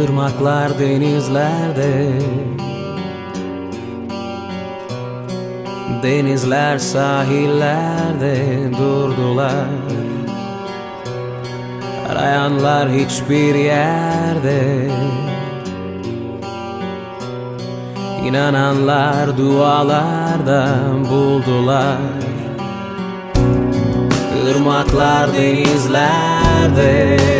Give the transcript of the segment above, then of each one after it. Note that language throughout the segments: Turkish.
ırmaklar denizlerde. Denizler sahillerde durdular. Arayanlar hiçbir yerde. İnananlar dualardan buldular. Irmaklar denizlerde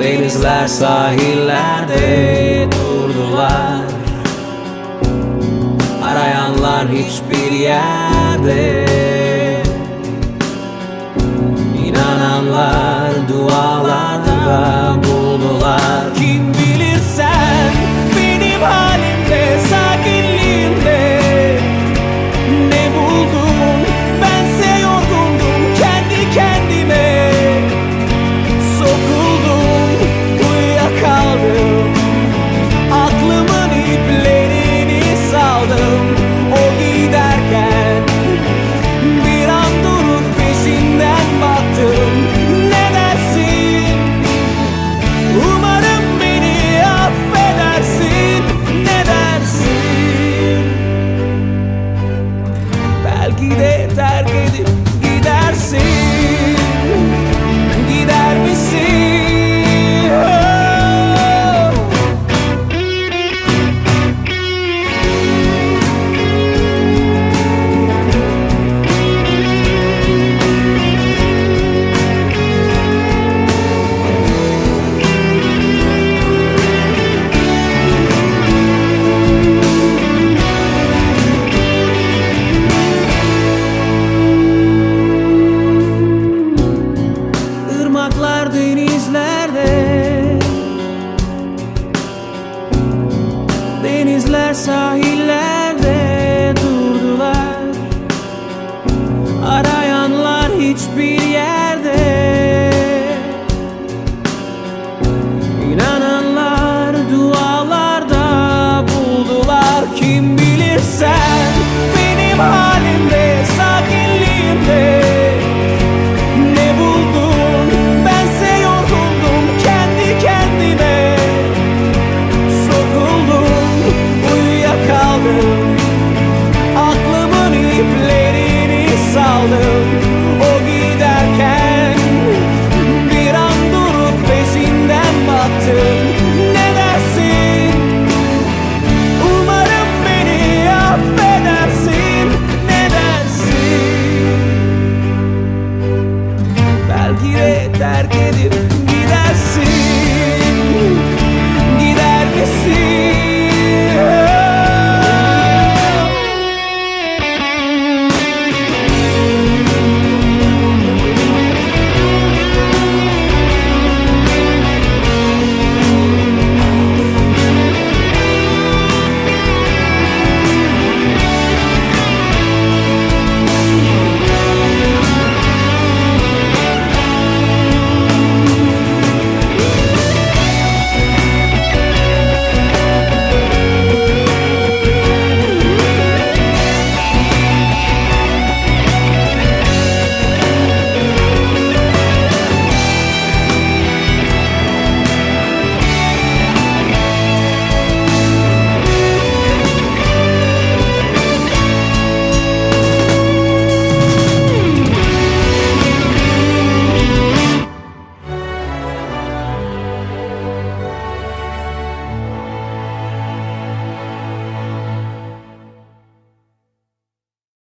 Denizler sahillerde durdular. Arayanlar hiçbir yerde. İnananlar dualarda dejar que. my in there.